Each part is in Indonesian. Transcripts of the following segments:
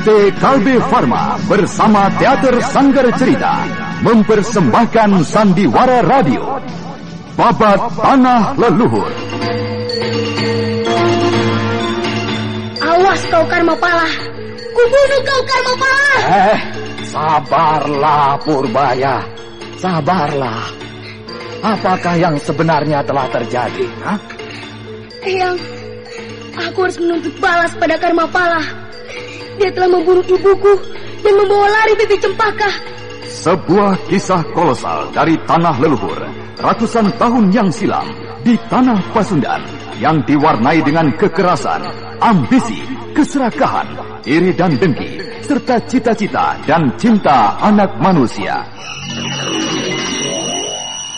PT Kalbe Farma bersama Teater Sanggar Cerita mempersembahkan Sandiwara Radio Babat Tanah Leluhur. Awas kau Karma Pala, kubunuh kau Karma Pala. Eh, sabarlah Purbaya, sabarlah. Apakah yang sebenarnya telah terjadi? Hah? Eyang, aku harus menuntut balas pada Karma Pala. Dia telah membunuh ibuku dan membawa lari pipi cempaka. Sebuah kisah kolosal dari tanah leluhur ratusan tahun yang silam di tanah Pasundan yang diwarnai dengan kekerasan, ambisi, keserakahan, iri dan dengki, serta cita-cita dan cinta anak manusia.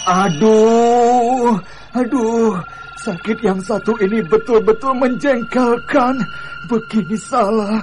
Aduh, aduh, sakit yang satu ini betul-betul menjengkelkan. Begini salah,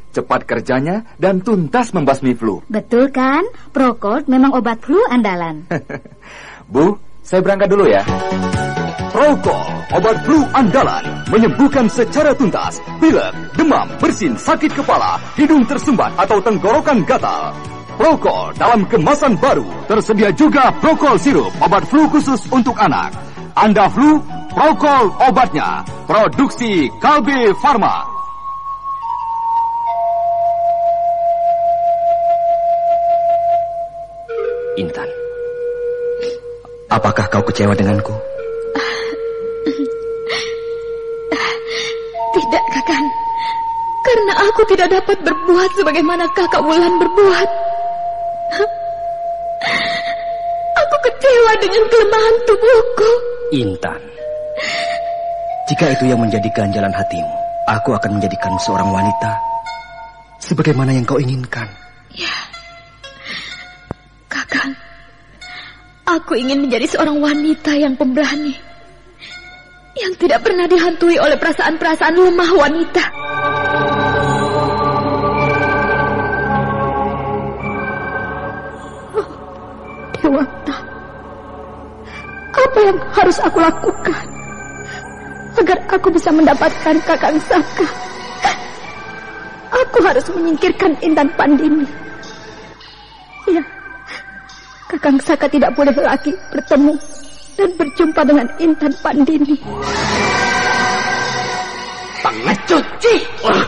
cepat kerjanya dan tuntas membasmi flu. Betul kan? Procold memang obat flu andalan. Bu, saya berangkat dulu ya. Prokol, obat flu andalan, menyembuhkan secara tuntas pilek, demam, bersin, sakit kepala, hidung tersumbat atau tenggorokan gatal. Prokol dalam kemasan baru, tersedia juga Prokol sirup, obat flu khusus untuk anak. Anda flu, Prokol obatnya, produksi Kalbe Farma. Intan, apakah kau kecewa denganku? Tidak, Kakang. Karena aku tidak dapat berbuat sebagaimana kakak Wulan berbuat. Aku kecewa dengan kelemahan tubuhku. Intan, jika itu yang menjadi ganjalan hatimu, aku akan menjadikan seorang wanita sebagaimana yang kau inginkan. Aku ingin menjadi seorang wanita yang pemberani. Yang tidak pernah dihantui oleh perasaan-perasaan lemah wanita. Oh, Dewata, apa yang harus aku lakukan agar aku bisa mendapatkan kakang Saka? Aku harus menyingkirkan Intan Pandini. Kakang Saka tidak boleh lagi bertemu dan berjumpa dengan Intan Pandini. Pengecut, Ci. Wah,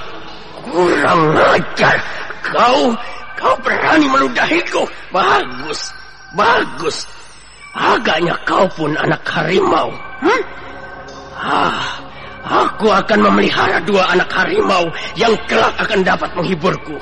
kurang ajar. Kau, kau berani meludahiku. Bagus, bagus. Agaknya kau pun anak harimau. Hah? Ah, aku akan memelihara dua anak harimau yang kelak akan dapat menghiburku.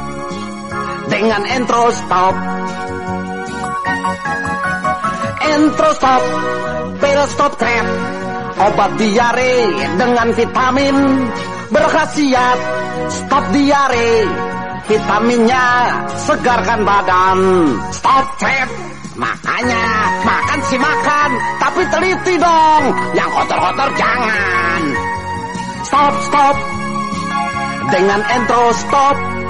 Dengan intro stop. Intro stop. Pil stop trap. Obat diare dengan vitamin berkhasiat. Stop diare. Vitaminnya segarkan badan. Stop trap. Makanya makan sih makan, tapi teliti dong. Yang kotor-kotor jangan. Stop, stop. Dengan intro stop.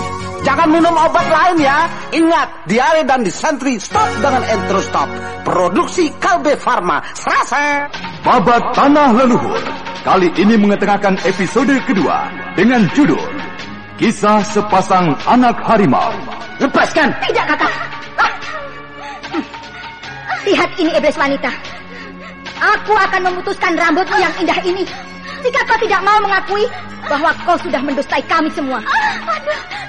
Jangan minum obat lain ya. Ingat, diare dan disentri stop dengan intro stop. Produksi Kalbe Farma. Serasa. Babat Tanah Leluhur kali ini mengetengahkan episode kedua dengan judul Kisah Sepasang Anak Harimau. Lepaskan. Tidak, kakak. Ah. Lihat ini iblis wanita. Aku akan memutuskan rambutmu yang indah ini. Jika kau tidak mau mengakui bahwa kau sudah mendustai kami semua. Aduh,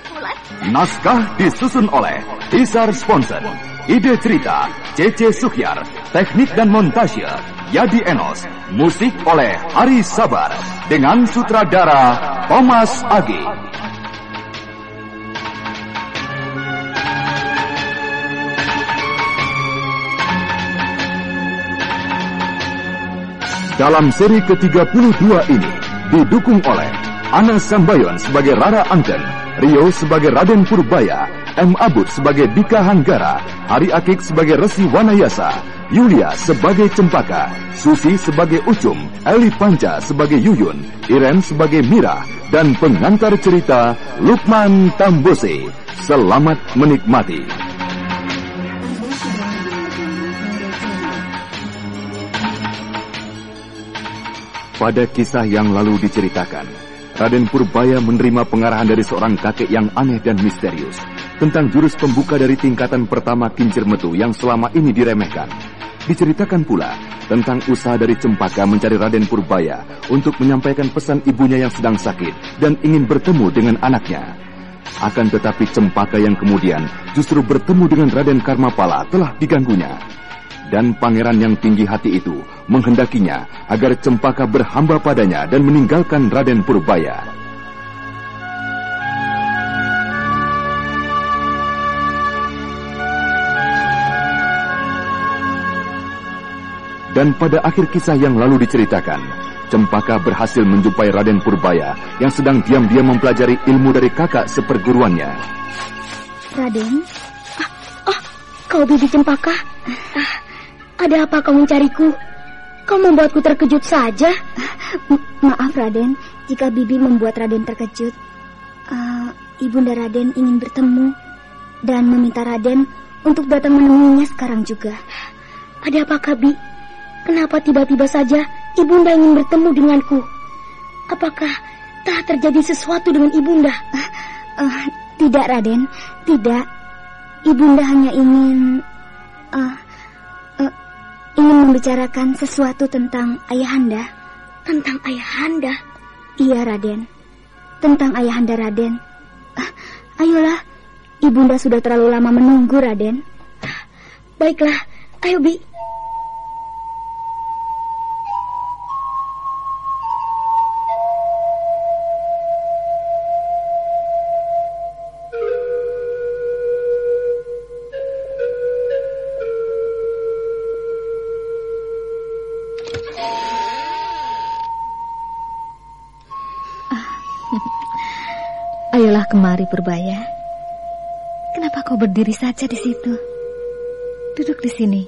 Fulan. Naskah disusun oleh Tisar Sponsen. Ide cerita C.C. Suhyar. Teknik dan montase Yadi Enos. Musik oleh Hari Sabar. Dengan sutradara Thomas Agi. Dalam seri ke-32 ini didukung oleh Ana Sambayon sebagai Rara Angken, Rio sebagai Raden Purbaya, M. Abud sebagai Dika Hanggara, Hari Akik sebagai Resi Wanayasa, Yulia sebagai Cempaka, Susi sebagai Ucum, Eli Panca sebagai Yuyun, Iren sebagai Mira, dan pengantar cerita Lukman Tambose. Selamat menikmati. Pada kisah yang lalu diceritakan, Raden Purbaya menerima pengarahan dari seorang kakek yang aneh dan misterius tentang jurus pembuka dari tingkatan pertama kincir metu yang selama ini diremehkan. Diceritakan pula tentang usaha dari Cempaka mencari Raden Purbaya untuk menyampaikan pesan ibunya yang sedang sakit dan ingin bertemu dengan anaknya. Akan tetapi Cempaka yang kemudian justru bertemu dengan Raden Karmapala telah diganggunya. Dan pangeran yang tinggi hati itu menghendakinya agar Cempaka berhamba padanya dan meninggalkan Raden Purbaya. Dan pada akhir kisah yang lalu diceritakan, Cempaka berhasil menjumpai Raden Purbaya yang sedang diam-diam mempelajari ilmu dari kakak seperguruannya. Raden? Ah, ah, kau Bibi Cempaka? Ah, ada apa kau mencariku? Kau membuatku terkejut saja. maaf Raden, jika Bibi membuat Raden terkejut. Uh, Ibunda Raden ingin bertemu dan meminta Raden untuk datang menemuinya sekarang juga. Ada apa Kabi? Kenapa tiba-tiba saja Ibunda ingin bertemu denganku? Apakah telah terjadi sesuatu dengan Ibunda? Uh, uh, tidak Raden, tidak. Ibunda hanya ingin uh, ingin membicarakan sesuatu tentang ayahanda. Tentang ayahanda? Iya, Raden. Tentang ayahanda Raden. Ah, ayolah, ibunda sudah terlalu lama menunggu, Raden. Baiklah, ayo Bi. Kemari Purbaya. Kenapa kau berdiri saja di situ? Duduk di sini,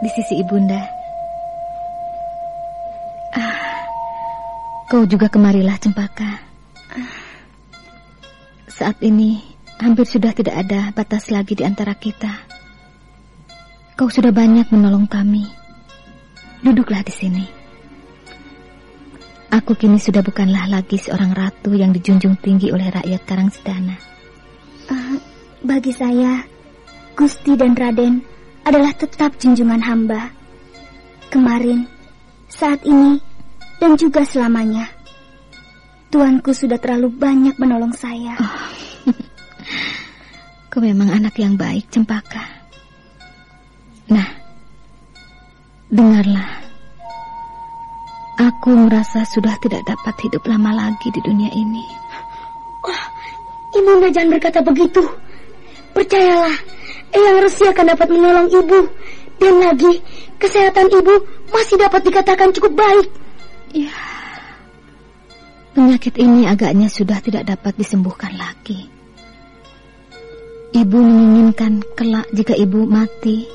di sisi ibunda. Ah, kau juga kemarilah Cempaka. Saat ini hampir sudah tidak ada batas lagi di antara kita. Kau sudah banyak menolong kami. Duduklah di sini. Aku kini sudah bukanlah lagi seorang ratu yang dijunjung tinggi oleh rakyat Karangsedana. Uh, bagi saya, Gusti dan Raden adalah tetap junjungan hamba. Kemarin, saat ini, dan juga selamanya. Tuanku sudah terlalu banyak menolong saya. Oh. Kau memang anak yang baik, Cempaka. Nah, dengarlah. Aku merasa sudah tidak dapat hidup lama lagi di dunia ini. Oh, Ibunda jangan berkata begitu. Percayalah, Eyang Resi akan dapat menolong ibu. Dan lagi, kesehatan ibu masih dapat dikatakan cukup baik. Ya, penyakit ini agaknya sudah tidak dapat disembuhkan lagi. Ibu menginginkan kelak jika ibu mati,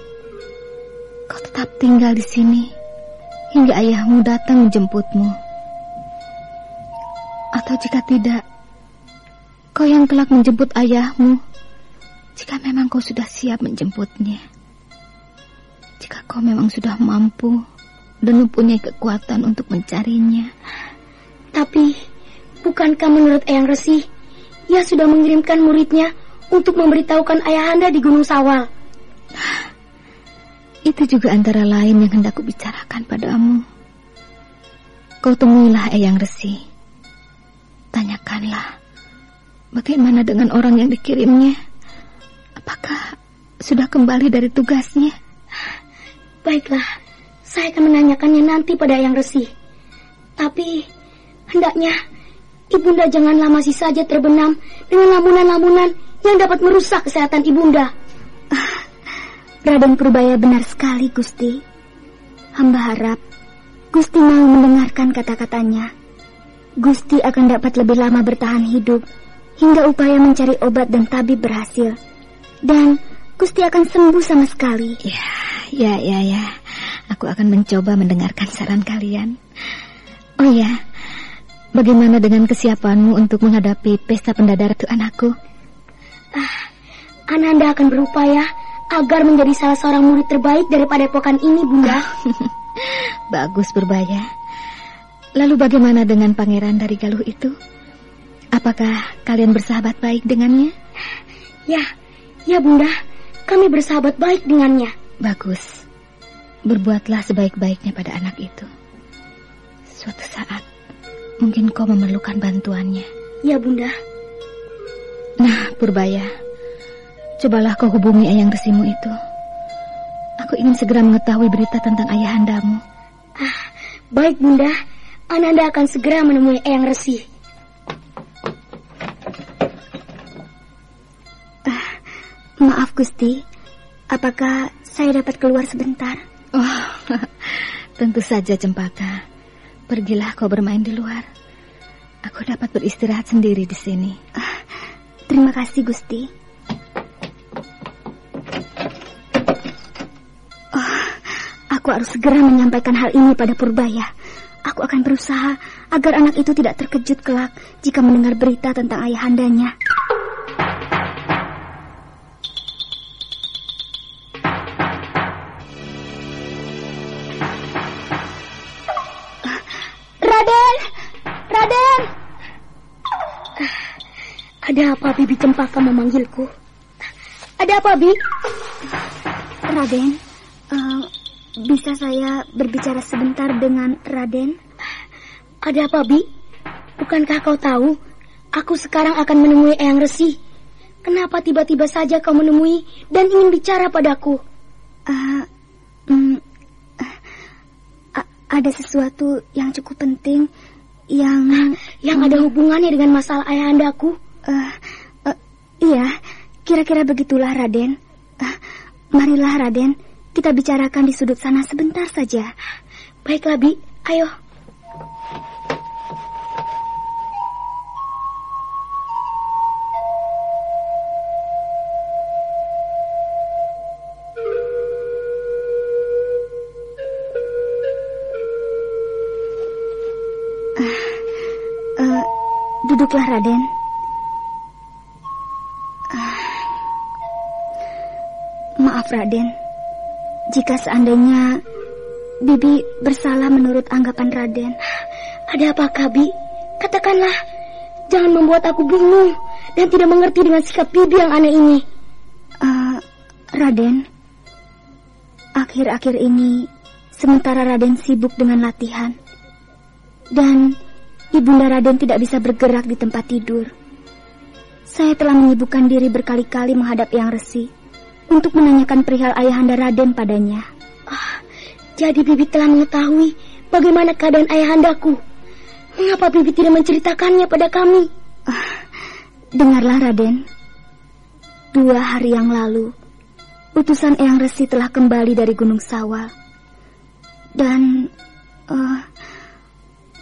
kau tetap tinggal di sini hingga ayahmu datang menjemputmu. Atau jika tidak, kau yang kelak menjemput ayahmu, jika memang kau sudah siap menjemputnya. Jika kau memang sudah mampu dan mempunyai kekuatan untuk mencarinya. Tapi, bukankah menurut Eyang Resi, ia sudah mengirimkan muridnya untuk memberitahukan ayahanda di Gunung Sawal? Itu juga antara lain yang hendak kubicarakan padamu. Kau temuilah Eyang Resi. Tanyakanlah bagaimana dengan orang yang dikirimnya? Apakah sudah kembali dari tugasnya? Baiklah, saya akan menanyakannya nanti pada Yang Resi. Tapi, hendaknya Ibunda janganlah masih saja terbenam dengan lamunan-lamunan yang dapat merusak kesehatan Ibunda. Ah, Raden Purbaya benar sekali, Gusti. Hamba harap Gusti mau mendengarkan kata-katanya. Gusti akan dapat lebih lama bertahan hidup hingga upaya mencari obat dan tabib berhasil. Dan Gusti akan sembuh sama sekali. Ya, ya, ya, ya. Aku akan mencoba mendengarkan saran kalian. Oh ya, bagaimana dengan kesiapanmu untuk menghadapi pesta pendadaran itu anakku? Ah, Ananda akan berupaya agar menjadi salah seorang murid terbaik daripada pokan ini, Bunda. Bagus berbaya. Lalu bagaimana dengan pangeran dari Galuh itu? Apakah kalian bersahabat baik dengannya? Ya, ya Bunda. Kami bersahabat baik dengannya. Bagus. Berbuatlah sebaik-baiknya pada anak itu. Suatu saat, mungkin kau memerlukan bantuannya. Ya Bunda. Nah, Purbaya, cobalah kau hubungi ayang resimu itu. Aku ingin segera mengetahui berita tentang ayahandamu. Ah, baik Bunda. Ananda akan segera menemui Eyang Resi. Ah, maaf Gusti, apakah saya dapat keluar sebentar? Oh, tentu saja Cempaka. Pergilah kau bermain di luar. Aku dapat beristirahat sendiri di sini. Ah, terima kasih Gusti. Aku harus segera menyampaikan hal ini pada Purbaya. Aku akan berusaha agar anak itu tidak terkejut kelak jika mendengar berita tentang ayahandanya. Raden! Raden! Ada apa Bibi Cempaka memanggilku? Ada apa, Bi? Raden, bisa saya berbicara sebentar dengan Raden? Ada apa, Bi? Bukankah kau tahu, aku sekarang akan menemui Eyang Resi. Kenapa tiba-tiba saja kau menemui dan ingin bicara padaku? Uh, um, uh, ada sesuatu yang cukup penting yang... Yang ada hubungannya dengan masalah ayahandaku? Uh, uh, iya, kira-kira begitulah Raden. Uh, marilah Raden, kita bicarakan di sudut sana sebentar saja. Baiklah, Bi. Ayo. Uh, uh, duduklah Raden. Uh, maaf Raden. Jika seandainya Bibi bersalah menurut anggapan Raden. Ada apa, Kabi? Katakanlah. Jangan membuat aku bingung dan tidak mengerti dengan sikap Bibi yang aneh ini. Uh, Raden, akhir-akhir ini sementara Raden sibuk dengan latihan dan Ibunda Raden tidak bisa bergerak di tempat tidur. Saya telah menyibukkan diri berkali-kali menghadap Yang Resi untuk menanyakan perihal ayahanda Raden padanya. Ah, jadi Bibi telah mengetahui bagaimana keadaan ayahandaku. Mengapa Bibi tidak menceritakannya pada kami? Ah, dengarlah Raden. Dua hari yang lalu, utusan Eyang Resi telah kembali dari Gunung Sawal. Dan uh,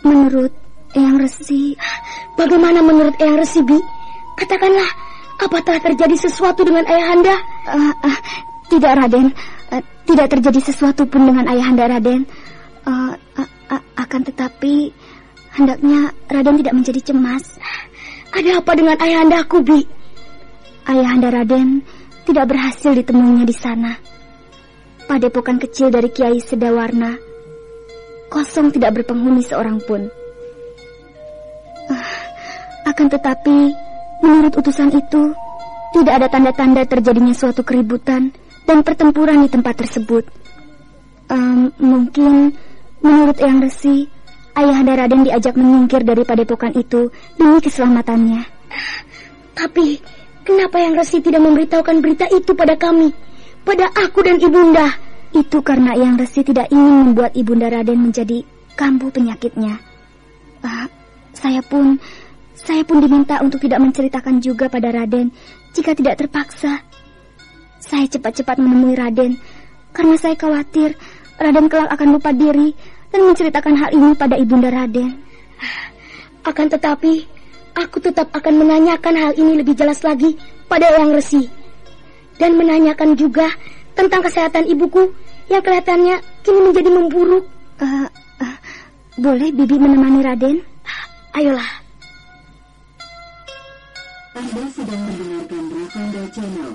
menurut Eyang Resi, bagaimana menurut Eyang Resi, Bi? Katakanlah, apa telah terjadi sesuatu dengan ayahanda? Uh, uh, tidak, Raden. Uh, tidak terjadi sesuatu pun dengan ayahanda Raden. Uh, uh, uh, akan tetapi, hendaknya Raden tidak menjadi cemas. Ada apa dengan ayahandaku, Bi? Ayahanda Raden tidak berhasil ditemuinya di sana. Padepokan kecil dari Kiai Sedawarna kosong tidak berpenghuni seorang pun. Uh, akan tetapi, menurut utusan itu, tidak ada tanda-tanda terjadinya suatu keributan dan pertempuran di tempat tersebut. Um, mungkin, menurut Eyang Resi, ayahanda Raden diajak menyingkir dari padepokan itu demi keselamatannya. Tapi kenapa yang Resi tidak memberitahukan berita itu pada kami? Pada aku dan Ibunda? Itu karena yang Resi tidak ingin membuat Ibunda Raden menjadi kambuh penyakitnya. Uh, saya pun saya pun diminta untuk tidak menceritakan juga pada Raden jika tidak terpaksa. Saya cepat-cepat menemui Raden karena saya khawatir Raden kelak akan lupa diri dan menceritakan hal ini pada Ibunda Raden. Akan tetapi, aku tetap akan menanyakan hal ini lebih jelas lagi pada Yang Resi. Dan menanyakan juga tentang kesehatan ibuku yang kelihatannya kini menjadi memburuk. Uh, uh, boleh Bibi menemani Raden? Ayolah. Anda sedang mendengarkan Rakanda Channel.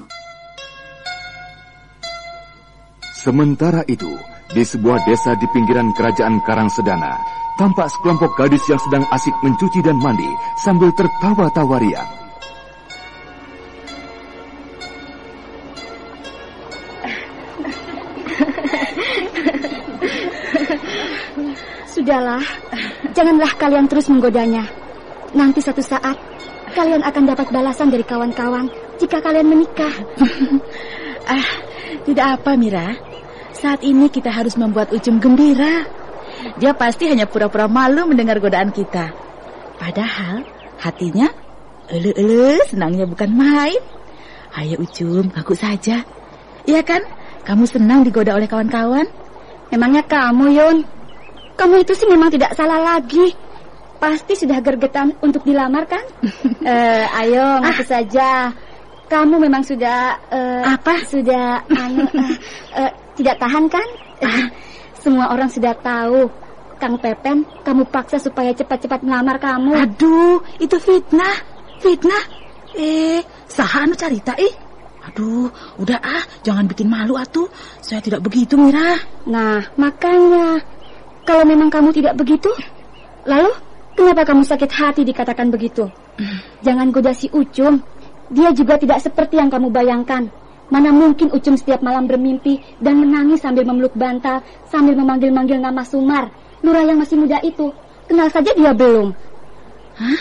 Sementara itu, di sebuah desa di pinggiran kerajaan Karangsedana, tampak sekelompok gadis yang sedang asik mencuci dan mandi sambil tertawa-tawa riang. Sudahlah, janganlah kalian terus menggodanya. Nanti satu saat kalian akan dapat balasan dari kawan-kawan jika kalian menikah. ah, tidak apa Mira. Saat ini kita harus membuat Ucum gembira. Dia pasti hanya pura-pura malu mendengar godaan kita. Padahal hatinya ele-ele senangnya bukan main. Ayo Ucum, ngaku saja. Iya kan? Kamu senang digoda oleh kawan-kawan? Memangnya kamu, Yun? Kamu itu sih memang tidak salah lagi. Pasti sudah gergetan untuk dilamar kan? uh, ayo, ngaku ah. saja. Kamu memang sudah uh, apa? Sudah anu uh, uh, tidak tahan kan? Ah. Semua orang sudah tahu. Kang Pepen, kamu paksa supaya cepat-cepat melamar kamu. Aduh, itu fitnah. Fitnah. Eh, saha anu carita ih. Aduh, udah ah, jangan bikin malu atuh. Saya tidak begitu, Mira. Nah, makanya kalau memang kamu tidak begitu, lalu kenapa kamu sakit hati dikatakan begitu? Jangan goda si Ucum. Dia juga tidak seperti yang kamu bayangkan. Mana mungkin Ucum setiap malam bermimpi dan menangis sambil memeluk bantal, sambil memanggil-manggil nama Sumar, Lurah yang masih muda itu. Kenal saja dia belum. Hah?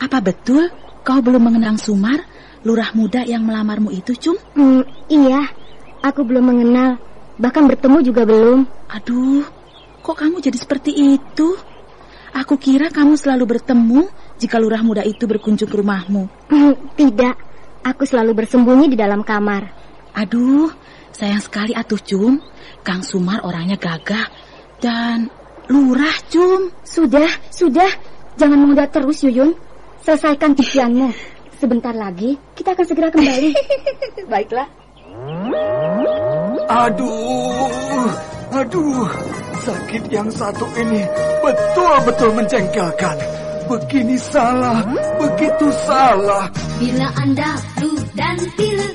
Apa betul kau belum mengenang Sumar, lurah muda yang melamarmu itu, Cum? Hmm, iya, aku belum mengenal. Bahkan bertemu juga belum. Aduh, kok kamu jadi seperti itu? Aku kira kamu selalu bertemu jika lurah muda itu berkunjung ke rumahmu. Hmm, tidak, aku selalu bersembunyi di dalam kamar. Aduh, sayang sekali atuh Cum. Kang Sumar orangnya gagah dan lurah Cum. Sudah, sudah. Jangan menunda terus Yuyun. Selesaikan tipianmu. Sebentar lagi kita akan segera kembali. Baiklah. Aduh, aduh, sakit yang satu ini betul-betul menjengkelkan. Begini salah, begitu salah. Bila Anda flu dan pilek,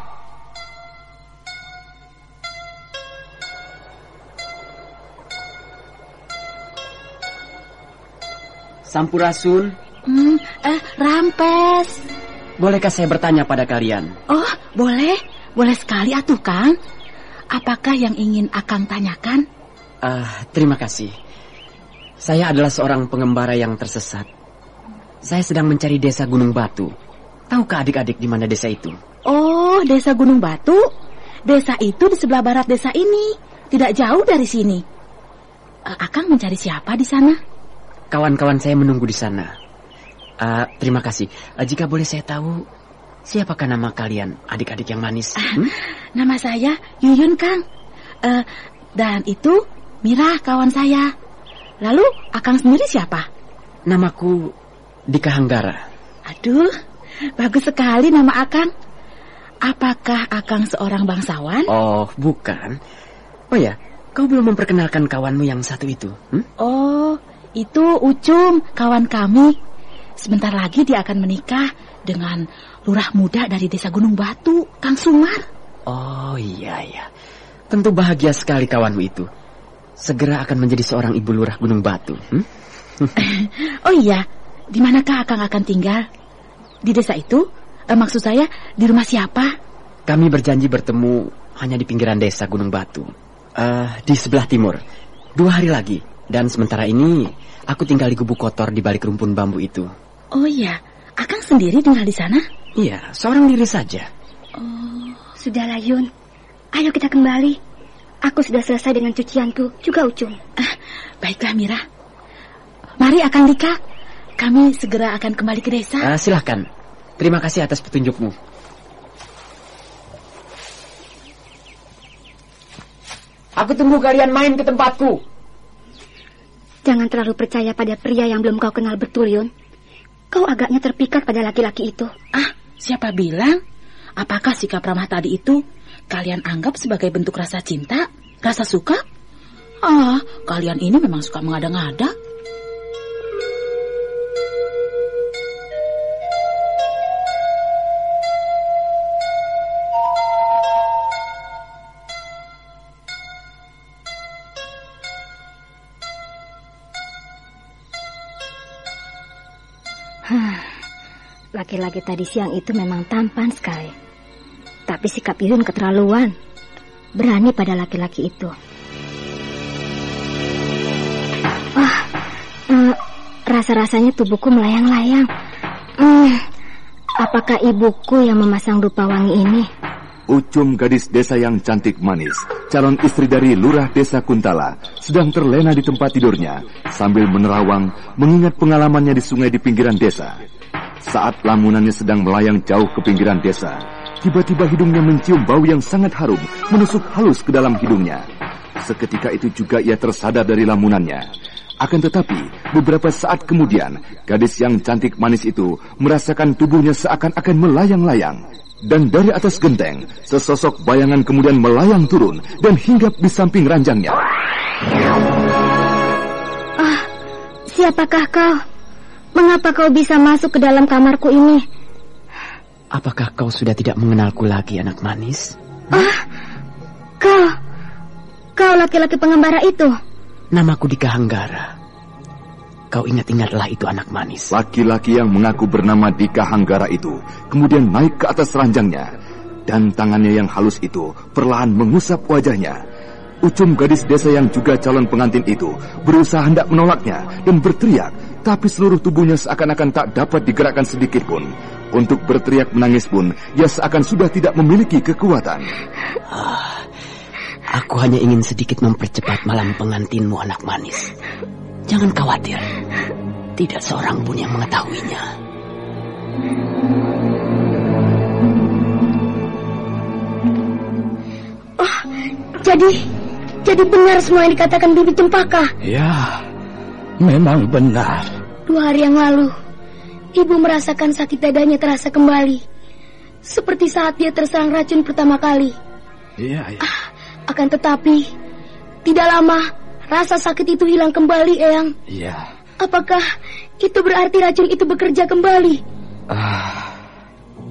Sampurasun. Hmm, eh, Rampes. Bolehkah saya bertanya pada kalian? Oh, boleh. Boleh sekali atuh, Kang. Apakah yang ingin Akang tanyakan? Uh, terima kasih. Saya adalah seorang pengembara yang tersesat. Saya sedang mencari desa Gunung Batu. Tahukah adik-adik di mana desa itu? Oh, desa Gunung Batu? Desa itu di sebelah barat desa ini. Tidak jauh dari sini. Uh, Akang mencari siapa di sana? Kawan-kawan saya menunggu di sana. Uh, terima kasih. Uh, jika boleh saya tahu, siapakah nama kalian, adik-adik yang manis? Uh, Nama saya Yuyun, Kang. Uh, Dan itu Mira kawan saya. Lalu Akang sendiri siapa? Namaku Dika Hanggara. Aduh, bagus sekali nama Akang. Apakah Akang seorang bangsawan? Oh, bukan. Oh ya, kau belum memperkenalkan kawanmu yang satu itu. Hmm? Oh, itu Ucum, kawan kami. Sebentar lagi dia akan menikah dengan lurah muda dari desa Gunung Batu, Kang Sumar. Oh iya iya. Tentu bahagia sekali kawanmu itu. Segera akan menjadi seorang ibu lurah Gunung Batu. Hmm? oh iya, di manakah Akang akan tinggal? Di desa itu? Eh, maksud saya, di rumah siapa? Kami berjanji bertemu hanya di pinggiran desa Gunung Batu. Uh, di sebelah timur. Dua hari lagi. Dan sementara ini, aku tinggal di gubuk kotor di balik rumpun bambu itu. Oh iya, Akang sendiri tinggal di sana? Iya, seorang diri saja. Oh, sudahlah Yun. Ayo kita kembali. Aku sudah selesai dengan cucianku, juga Ucung. Ah, baiklah Mira. Mari Akang Dika, kami segera akan kembali ke desa. Uh, silahkan. Terima kasih atas petunjukmu. Aku tunggu kalian main ke tempatku. Jangan terlalu percaya pada pria yang belum kau kenal betul, Yun. Kau agaknya terpikat pada laki-laki itu. Ah, siapa bilang? Apakah sikap ramah tadi itu kalian anggap sebagai bentuk rasa cinta? Rasa suka? Ah, kalian ini memang suka mengada-ngada. Laki-laki tadi siang itu memang tampan sekali. Tapi sikap Yun keterlaluan. Berani pada laki-laki itu. Wah, uh, rasa-rasanya tubuhku melayang-layang. Hmm, apakah ibuku yang memasang rupa wangi ini? Ucum gadis desa yang cantik manis, calon istri dari lurah desa Kuntala, sedang terlena di tempat tidurnya sambil menerawang mengingat pengalamannya di sungai di pinggiran desa. Saat lamunannya sedang melayang jauh ke pinggiran desa, tiba-tiba hidungnya mencium bau yang sangat harum menusuk halus ke dalam hidungnya. Seketika itu juga ia tersadar dari lamunannya. Akan tetapi, beberapa saat kemudian, gadis yang cantik manis itu merasakan tubuhnya seakan-akan melayang-layang. Dan dari atas genteng, sesosok bayangan kemudian melayang turun dan hinggap di samping ranjangnya. Ah, siapakah kau? Mengapa kau bisa masuk ke dalam kamarku ini? Apakah kau sudah tidak mengenalku lagi, anak manis? Ah, kau, kau laki-laki pengembara itu. Namaku Dika Hanggara. Kau ingat-ingatlah itu anak manis. Laki-laki yang mengaku bernama Dika Hanggara itu kemudian naik ke atas ranjangnya dan tangannya yang halus itu perlahan mengusap wajahnya. Ucum gadis desa yang juga calon pengantin itu berusaha hendak menolaknya dan berteriak, tapi seluruh tubuhnya seakan-akan tak dapat digerakkan sedikit pun. Untuk berteriak menangis pun, ia seakan sudah tidak memiliki kekuatan. Ah, aku hanya ingin sedikit mempercepat malam pengantinmu anak manis. Jangan khawatir, tidak seorang pun yang mengetahuinya. Oh, jadi jadi benar semua yang dikatakan Bibi Cempaka. Ya, memang benar. Dua hari yang lalu, ibu merasakan sakit dadanya terasa kembali. Seperti saat dia terserang racun pertama kali. Iya, iya. Ah, akan tetapi, tidak lama rasa sakit itu hilang kembali, Eyang. Iya. Apakah itu berarti racun itu bekerja kembali? Ah,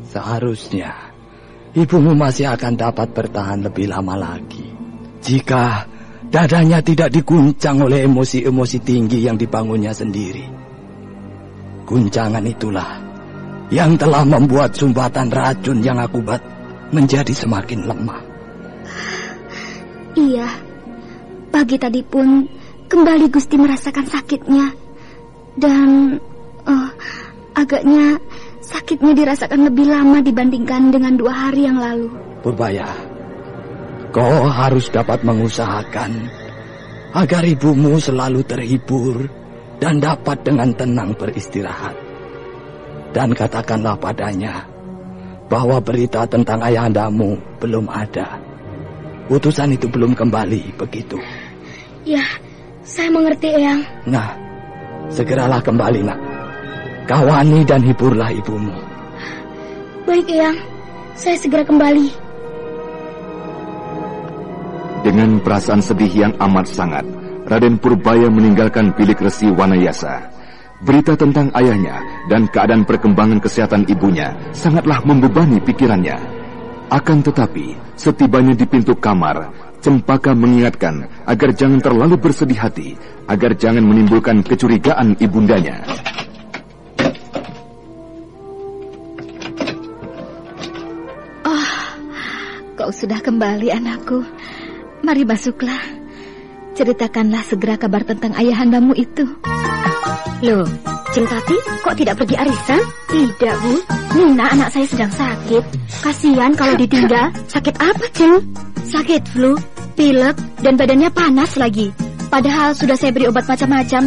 seharusnya ibumu masih akan dapat bertahan lebih lama lagi. Jika dadanya tidak diguncang oleh emosi-emosi tinggi yang dibangunnya sendiri. Guncangan itulah yang telah membuat sumbatan racun yang akubat menjadi semakin lemah. Iya, pagi tadi pun kembali Gusti merasakan sakitnya. Dan oh, agaknya sakitnya dirasakan lebih lama dibandingkan dengan dua hari yang lalu. Purbaya, kau harus dapat mengusahakan agar ibumu selalu terhibur dan dapat dengan tenang beristirahat. Dan katakanlah padanya bahwa berita tentang ayahandamu belum ada. utusan itu belum kembali, begitu. Ya, saya mengerti, Eyang. Nah, segeralah kembali, nak. Kawani dan hiburlah ibumu. Baik, Eyang. Saya segera kembali. Dengan perasaan sedih yang amat sangat, Raden Purbaya meninggalkan bilik resi Wanayasa. Berita tentang ayahnya dan keadaan perkembangan kesehatan ibunya sangatlah membebani pikirannya. Akan tetapi, setibanya di pintu kamar, Cempaka mengingatkan agar jangan terlalu bersedih hati, agar jangan menimbulkan kecurigaan ibundanya. Oh, kau sudah kembali anakku. Mari masuklah. Ceritakanlah segera kabar tentang ayahandamu itu. Loh, Cengkati kok tidak pergi arisan? Tidak, Bu. Nina anak saya sedang sakit. Kasihan kalau ditinggal. Sakit apa, Ceng? Sakit flu, pilek, dan badannya panas lagi. Padahal sudah saya beri obat macam-macam,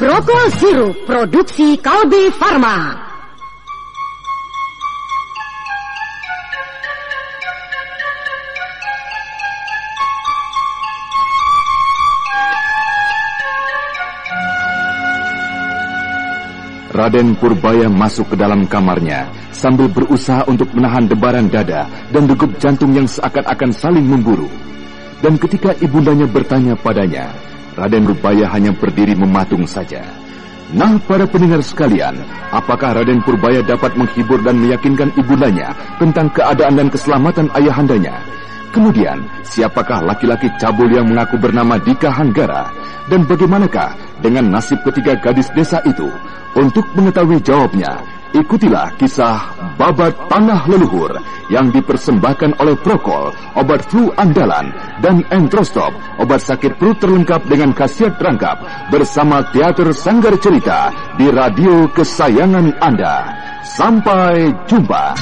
Prokol Sirup, produksi Kalbi Farma. Raden Purbaya masuk ke dalam kamarnya sambil berusaha untuk menahan debaran dada dan degup jantung yang seakan-akan saling memburu. Dan ketika ibundanya bertanya padanya, Raden Purbaya hanya berdiri mematung saja. Nah, para pendengar sekalian, apakah Raden Purbaya dapat menghibur dan meyakinkan ibundanya tentang keadaan dan keselamatan ayahandanya? Kemudian, siapakah laki-laki cabul yang mengaku bernama Dika Hanggara? Dan bagaimanakah dengan nasib ketiga gadis desa itu? Untuk mengetahui jawabnya, ikutilah kisah Babat Tanah Leluhur yang dipersembahkan oleh Prokol, obat flu andalan, dan Entrostop, obat sakit perut terlengkap dengan khasiat rangkap bersama Teater Sanggar Cerita di radio kesayangan Anda. Sampai jumpa.